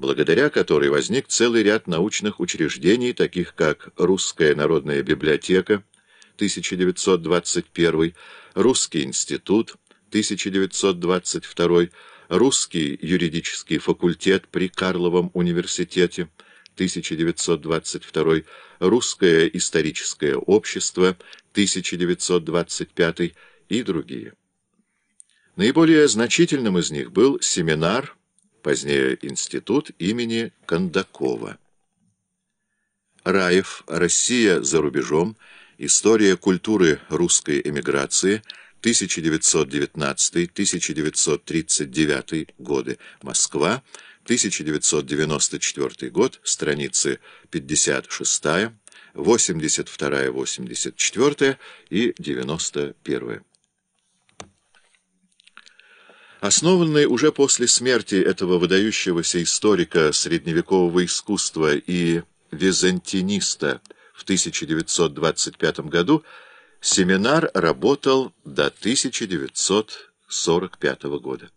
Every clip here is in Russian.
благодаря которой возник целый ряд научных учреждений, таких как Русская народная библиотека 1921, Русский институт 1922, Русский юридический факультет при Карловом университете 1922, Русское историческое общество 1925 и другие. Наиболее значительным из них был семинар, позднее институт имени Кондакова. Раев «Россия за рубежом. История культуры русской эмиграции. 1919-1939 годы. Москва. 1994 год. Страницы 56, 82, 84 и 91. Основанный уже после смерти этого выдающегося историка средневекового искусства и византиниста в 1925 году, семинар работал до 1945 года.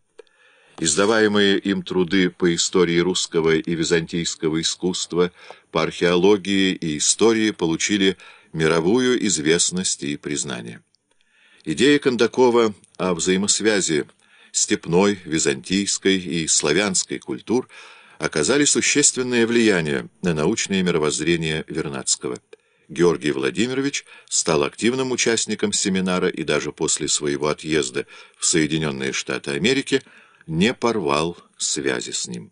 Издаваемые им труды по истории русского и византийского искусства, по археологии и истории получили мировую известность и признание. Идея Кондакова о взаимосвязи степной, византийской и славянской культур оказали существенное влияние на научное мировоззрение Вернадского. Георгий Владимирович стал активным участником семинара и даже после своего отъезда в Соединенные Штаты Америки не порвал связи с ним.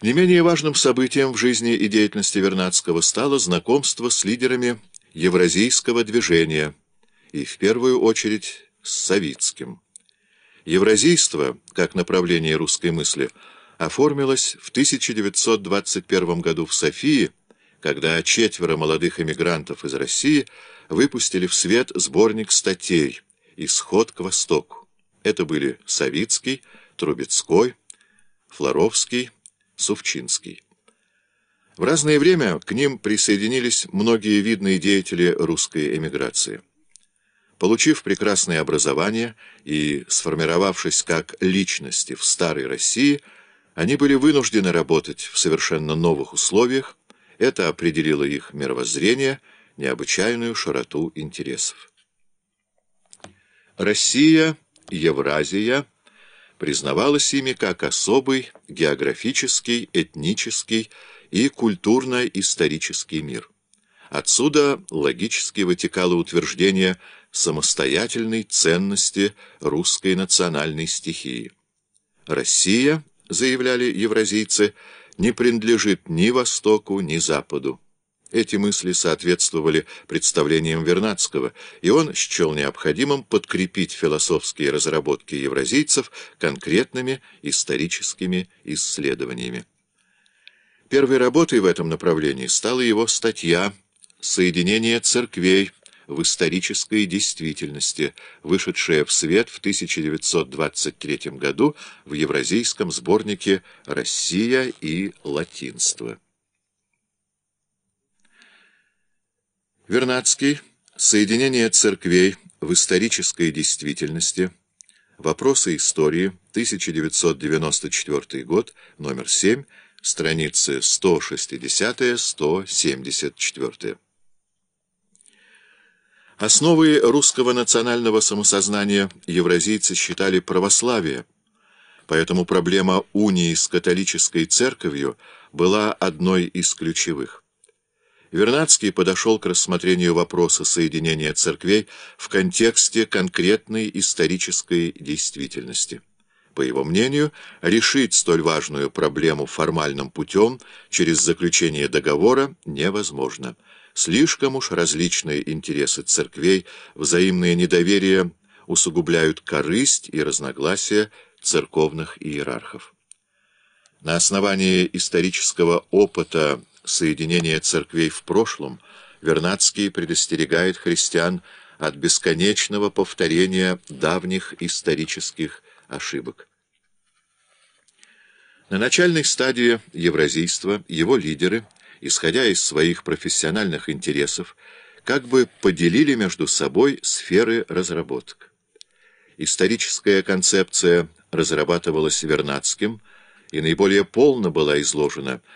Не менее важным событием в жизни и деятельности Вернадского стало знакомство с лидерами евразийского движения и, в первую очередь, с Савицким. Евразийство, как направление русской мысли, оформилось в 1921 году в Софии, когда четверо молодых эмигрантов из России выпустили в свет сборник статей «Исход к востоку». Это были Савицкий, Трубецкой, Флоровский, Сувчинский. В разное время к ним присоединились многие видные деятели русской эмиграции. Получив прекрасное образование и сформировавшись как личности в старой России, они были вынуждены работать в совершенно новых условиях, это определило их мировоззрение, необычайную широту интересов. Россия, Евразия признавалась ими как особый географический, этнический и культурно-исторический мир. Отсюда логически вытекало утверждение самостоятельной ценности русской национальной стихии. Россия, заявляли евразийцы, не принадлежит ни Востоку, ни Западу. Эти мысли соответствовали представлениям Вернадского, и он счел необходимым подкрепить философские разработки евразийцев конкретными историческими исследованиями. Первой работой в этом направлении стала его статья «Соединение церквей» в исторической действительности, вышедшая в свет в 1923 году в евразийском сборнике «Россия и латинство». Вернадский. Соединение церквей в исторической действительности. Вопросы истории. 1994 год. Номер 7. Страницы 160-174. Основой русского национального самосознания евразийцы считали православие, поэтому проблема унии с католической церковью была одной из ключевых. Вернадский подошел к рассмотрению вопроса соединения церквей в контексте конкретной исторической действительности. По его мнению, решить столь важную проблему формальным путем через заключение договора невозможно – Слишком уж различные интересы церквей, взаимное недоверие усугубляют корысть и разногласия церковных иерархов. На основании исторического опыта соединения церквей в прошлом Вернадский предостерегает христиан от бесконечного повторения давних исторических ошибок. На начальной стадии евразийства его лидеры – исходя из своих профессиональных интересов, как бы поделили между собой сферы разработок. Историческая концепция разрабатывалась Вернадским и наиболее полно была изложена